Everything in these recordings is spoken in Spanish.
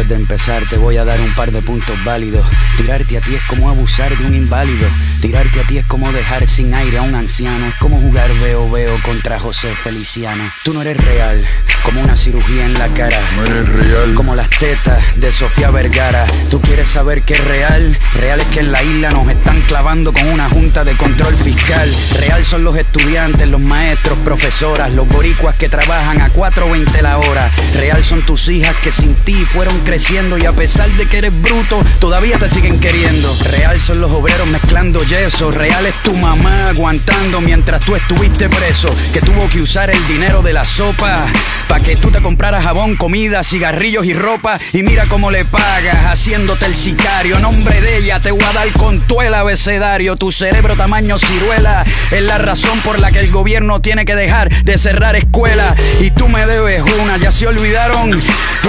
Antes de empezar te voy a dar un par de puntos válidos. Tirarte a ti es como abusar de un inválido. Tirarte a ti es como dejar sin aire a un anciano. Es como jugar veo veo contra José Feliciano. Tú no eres real, como una cirugía en la cara. No eres real. Como las tetas de Sofía Vergara. ¿Tú quieres saber qué es real? Real es que en la isla nos están clavando con una junta de control fiscal. Real son los estudiantes, los maestros, profesoras, los boricuas que trabajan a 4.20 la hora. Real son tus hijas que sin ti fueron creciendo y a pesar de que eres bruto, todavía te siguen queriendo. Real son los obreros mezclando yeso. Real es tu mamá aguantando mientras tú estuviste preso. Que tuvo que usar el dinero de la sopa para que tú te compraras jabón, comida, cigarrillos y ropa. Y mira cómo le pagas haciéndote el sicario. Nombre de ella te voy a dar con el abecedario. Tu cerebro tamaño ciruela es la razón por la que el gobierno tiene que dejar de cerrar escuelas. Y tú me debes una, ya se olvidaron.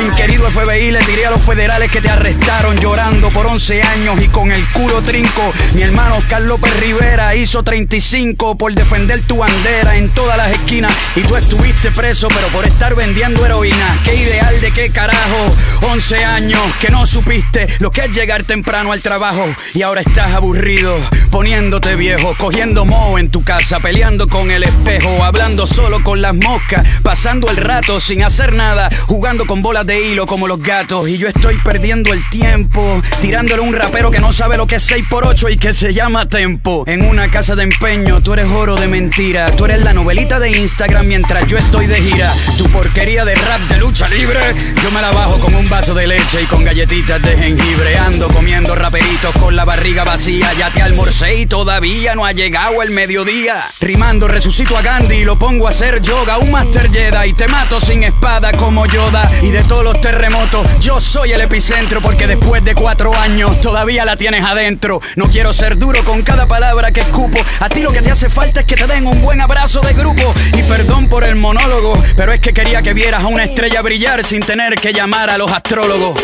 Inquerido FBI, le tiré a los federales que te arrestaron llorando por 11 años y con el culo trinco. Mi hermano Carlos López Rivera hizo 35 por defender tu bandera en todas las esquinas. Y tú estuviste preso, pero por estar vendiendo heroína. Qué ideal de qué carajo. 11 años que no supiste lo que es llegar temprano al trabajo. Y ahora estás aburrido, poniéndote viejo, cogiendo moho en tu casa, peleando con el espejo, hablando solo con las moscas, pasando el rato sin hacer nada, jugando con bolas de hilo como los gatos. Y yo estoy perdiendo el tiempo, tirándole a un rapero que no sabe lo que es 6x8 y que se llama Tempo. En una casa de empeño, tú eres oro de mentira, tú eres la novelita de Instagram mientras yo estoy de gira. Tu porquería de rap de lucha libre, yo me la bajo con un vaso de leche y con galletitas de jengibre. Ando comiendo raperitos con la barriga vacía, ya te almorcé y todavía no ha llegado el mediodía. Rimando, resucito a Gandhi y lo pongo a hacer yoga, un Master Jedi y te mato sin espada como Yoda. Y de todos los terremotos, yo soy el epicentro porque después de cuatro años todavía la tienes adentro. No quiero ser duro con cada palabra que escupo. A ti lo que te hace falta es que te den un buen abrazo de grupo. Y perdón por el monólogo, pero es que quería que vieras a una estrella brillar sin tener que llamar a los astrólogos.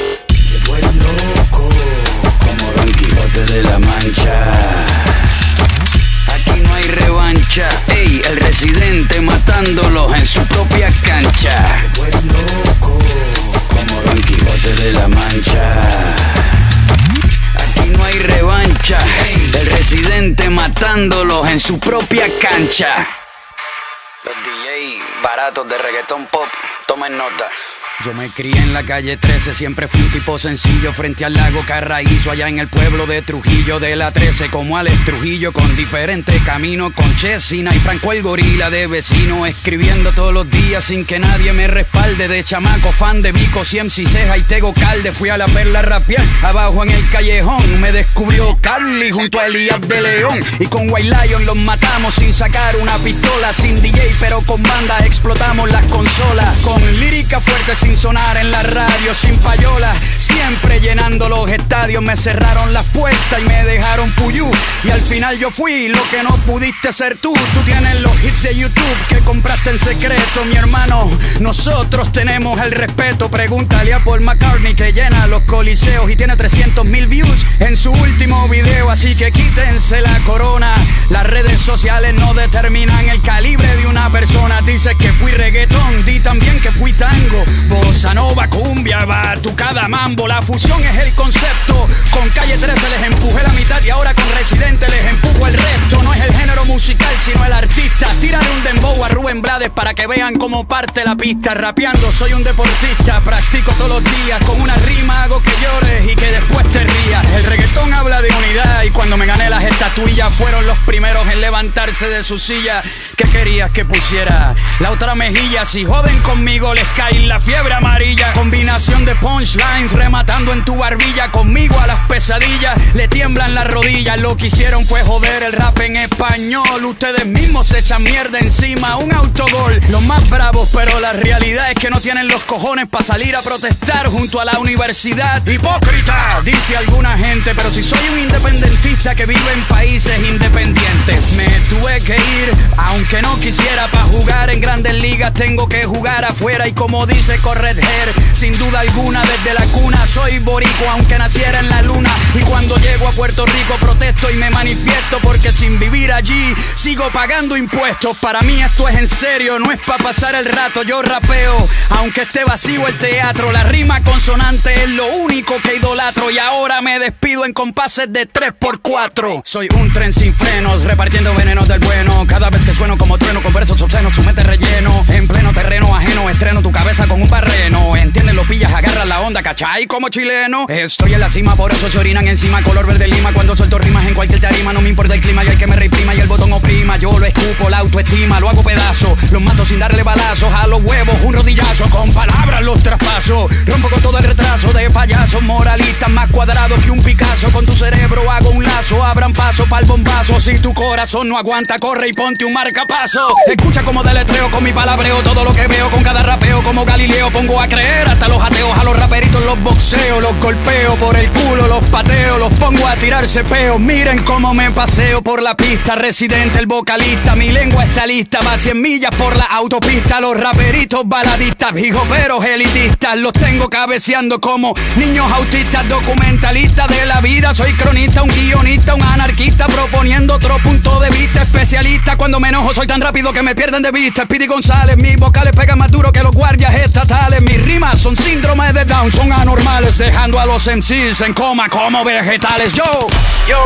Loco, como Don Quijote de la Mancha. Aquí no hay revancha, ey, el residente matándolos en su propia cancha. Los DJ baratos de reggaetón pop, tomen nota. Yo me crié en la calle 13, siempre fui un tipo sencillo frente al lago Carraízo, allá en el pueblo de Trujillo de la 13, como Alex Trujillo, con diferentes caminos, con Chesina y Franco el gorila de vecino, escribiendo todos los días sin que nadie me respalde, de chamaco, fan de Vico, Ciemci, Ceja y Tego Calde, fui a la perla rapiar, abajo en el callejón, me descubrió Carly junto a Elías de León, y con White Lion los matamos sin sacar una pistola, sin DJ pero con banda explotamos con fuerte sin sonar en la radio, sin payola, siempre llenando los estadios. Me cerraron las puertas y me dejaron puyú. Y al final yo fui lo que no pudiste ser tú. Tú tienes los hits de YouTube que compraste en secreto, mi hermano. Nosotros tenemos el respeto. Pregúntale a Paul McCartney que llena los coliseos y tiene 300 mil views en su último video. Así que quítense la corona. Las redes sociales no determinan el calibre de una persona. Dice que fui reggaetón, di también que fui tango. Bossa nova, cumbia, batucada, mambo. La fusión es el concepto. Con calle 13 les empujé la mitad y ahora con residente les empujo el resto. No es el género musical, sino el artista. Tírale un dembow a Rubén Blades para que vean cómo parte la pista. Rapeando, soy un deportista. Practico todos los días. Con una rima hago que llores y que después te rías. El reggaetón habla de unidad y cuando me gané las estatuillas fueron los primeros en levantarse de su silla. ¿Qué querías que pusiera? La otra mejilla. Si joden conmigo les cae la fiebre. Combinación de punchlines rematando en tu barbilla. Conmigo a las pesadillas le tiemblan las rodillas. Lo que hicieron fue joder el rap en español. Ustedes mismos se echan mierda encima. Un autogol. Los más bravos, pero la realidad es que no tienen los cojones para salir a protestar junto a la universidad. Hipócrita, dice alguna gente. Pero si soy un independentista que vive en países independientes, me tuve que ir aunque no quisiera para jugar en grandes ligas tengo que jugar afuera y como dice Sin duda alguna desde la cuna. Soy borico aunque naciera en la luna. Y cuando llego a Puerto Rico protesto y me manifiesto porque sin vivir allí sigo pagando impuestos. Para mí esto es en serio, no es para pasar el rato, yo rapeo aunque esté vacío el teatro, la rima consonante es lo único que idolatro. Y ahora me despido en compases de 3x4. Soy un tren sin frenos repartiendo venenos del bueno, cada vez que sueno como trueno con versos obscenos, su relleno. En pleno terreno ajeno, estreno tu cabeza con un barreno, onda, ¿cachai? Como chileno, estoy en la cima, por eso se orinan encima, color verde lima, cuando suelto rimas en cualquier tarima, no me importa el clima y el que me reprima y el botón oprima, yo lo escupo, la autoestima, lo hago pedazo, los mato sin darle balazos, a los huevos, un rodillazo, con palabras los traspaso, rompo con todo el retraso de payasos moralistas más cuadrados que un Picasso, con tu cerebro hago un lazo, abran paso para el bombazo, si tu corazón no aguanta, corre y ponte un marcapaso, escucha como deletreo con mi palabreo, todo lo que veo con cada rapeo, como Galileo pongo a creer hasta los ateos, a los raperitos los boxeo, los golpeo por el culo, los pateo, los pongo a tirarse peo, miren cómo me paseo por la pista, residente el vocalista, mi lengua está lista, va 100 millas por la autopista, los raperitos baladistas, pero elitistas, los tengo cabeceando como niños autistas, documentalistas de la vida, soy cronista, un guionista, un anarquista, proponiendo otro punto de vista, especialista, cuando me enojo soy tan rápido que me pierden de vista, Speedy González, mis vocales pegan más duro que los guardias estatales, mis rimas son síndrome de Down, son anormales, dejando a los MCs en coma como vegetales, yo, yo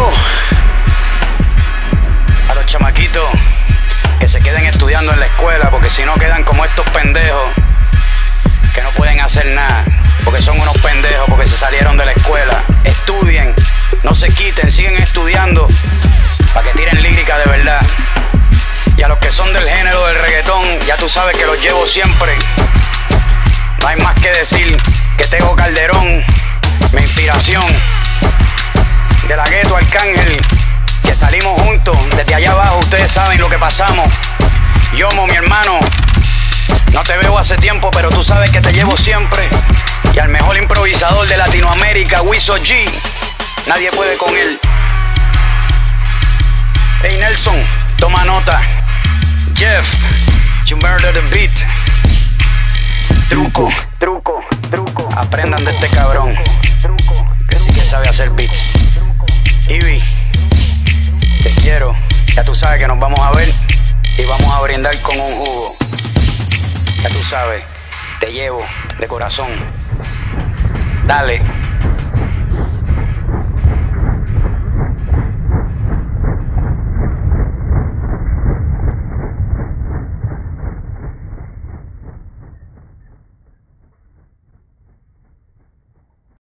a los chamaquitos que se queden estudiando en la escuela, porque si no quedan como estos pendejos que no pueden hacer nada, porque son unos pendejos, porque se salieron de la escuela. Estudien, no se quiten, siguen estudiando para que tiren lírica de verdad. Y a los que son del género del reggaetón, ya tú sabes que los llevo siempre. No hay más que decir que tengo Calderón, mi inspiración, de la gueto Arcángel que salimos juntos desde allá abajo, ustedes saben lo que pasamos. Yomo, mi hermano, no te veo hace tiempo, pero tú sabes que te llevo siempre. Y al mejor improvisador de Latinoamérica, Wiso G, nadie puede con él. Hey Nelson, toma nota. Jeff, you murder the beat. Truco, truco, truco. Aprendan de este cabrón. Que sí que sabe hacer beats. Ivy. Te quiero, ya tú sabes que nos vamos a ver y vamos a brindar con un jugo. Ya tú sabes, te llevo de corazón. Dale.